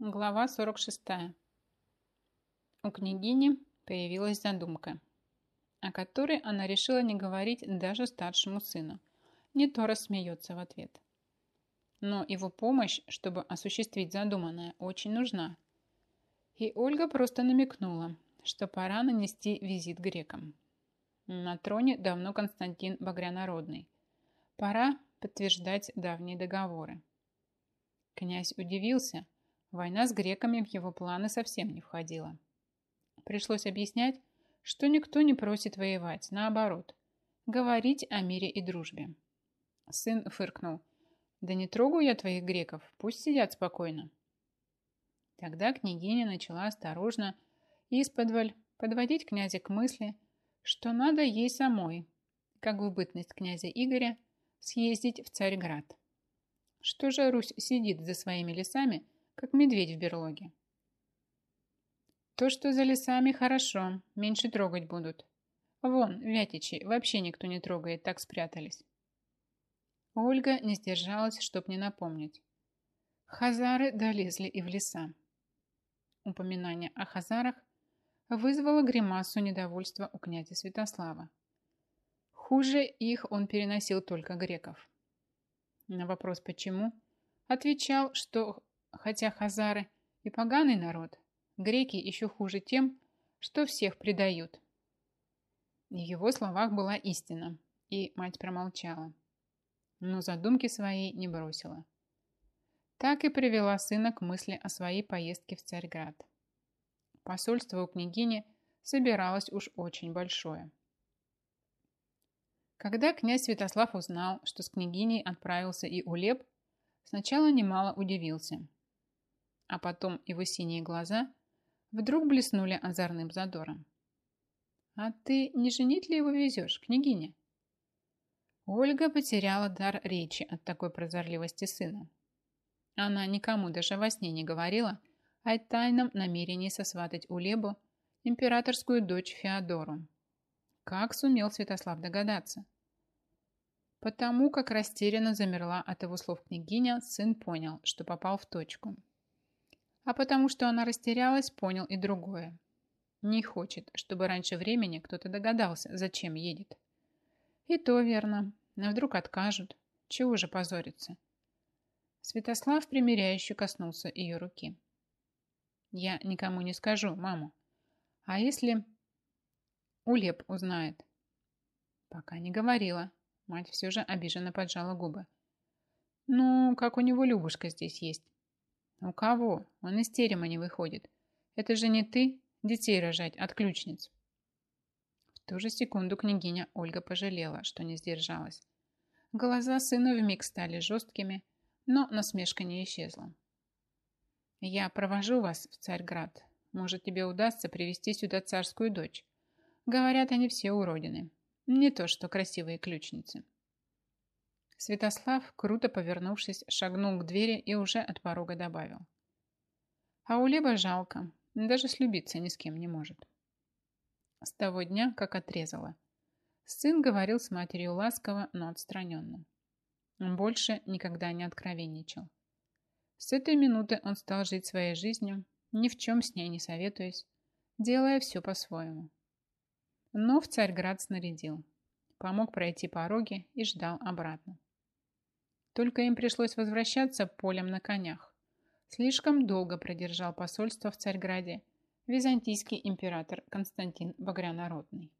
Глава 46. У княгини появилась задумка, о которой она решила не говорить даже старшему сыну. Не то рассмеется в ответ. Но его помощь, чтобы осуществить задуманное, очень нужна. И Ольга просто намекнула, что пора нанести визит грекам. На троне давно Константин Багрянародный. Пора подтверждать давние договоры. Князь удивился – Война с греками в его планы совсем не входила. Пришлось объяснять, что никто не просит воевать, наоборот, говорить о мире и дружбе. Сын фыркнул. «Да не трогаю я твоих греков, пусть сидят спокойно». Тогда княгиня начала осторожно и исподволь подводить князя к мысли, что надо ей самой, как в бытность князя Игоря, съездить в Царьград. Что же Русь сидит за своими лесами – как медведь в берлоге. То, что за лесами, хорошо, меньше трогать будут. Вон, вятичи, вообще никто не трогает, так спрятались. Ольга не сдержалась, чтоб не напомнить. Хазары долезли и в леса. Упоминание о хазарах вызвало гримасу недовольства у князя Святослава. Хуже их он переносил только греков. На вопрос «почему?» отвечал, что Хотя хазары и поганый народ, греки еще хуже тем, что всех предают. В его словах была истина, и мать промолчала. Но задумки своей не бросила. Так и привела сына к мысли о своей поездке в Царьград. Посольство у княгини собиралось уж очень большое. Когда князь Святослав узнал, что с княгиней отправился и Улеп, сначала немало удивился – а потом его синие глаза вдруг блеснули озорным задором. «А ты не женить ли его везешь, княгиня?» Ольга потеряла дар речи от такой прозорливости сына. Она никому даже во сне не говорила о тайном намерении сосватать Улебу императорскую дочь Феодору. Как сумел Святослав догадаться? Потому как растерянно замерла от его слов княгиня, сын понял, что попал в точку – а потому что она растерялась, понял и другое. Не хочет, чтобы раньше времени кто-то догадался, зачем едет. И то верно. Но вдруг откажут. Чего же позориться? Святослав примиряюще коснулся ее руки. Я никому не скажу, маму. А если Улеп узнает? Пока не говорила. Мать все же обиженно поджала губы. Ну, как у него Любушка здесь есть. «У кого? Он из терема не выходит. Это же не ты детей рожать от ключниц». В ту же секунду княгиня Ольга пожалела, что не сдержалась. Глаза сына вмиг стали жесткими, но насмешка не исчезла. «Я провожу вас в Царьград. Может, тебе удастся привести сюда царскую дочь. Говорят, они все уродины. Не то, что красивые ключницы». Святослав, круто повернувшись, шагнул к двери и уже от порога добавил. А у Леба жалко, даже слюбиться ни с кем не может. С того дня, как отрезала. Сын говорил с матерью ласково, но отстраненно. Он больше никогда не откровенничал. С этой минуты он стал жить своей жизнью, ни в чем с ней не советуясь, делая все по-своему. Но в Царьград снарядил, помог пройти пороги и ждал обратно. Только им пришлось возвращаться полем на конях. Слишком долго продержал посольство в Царьграде византийский император Константин Багрянародный.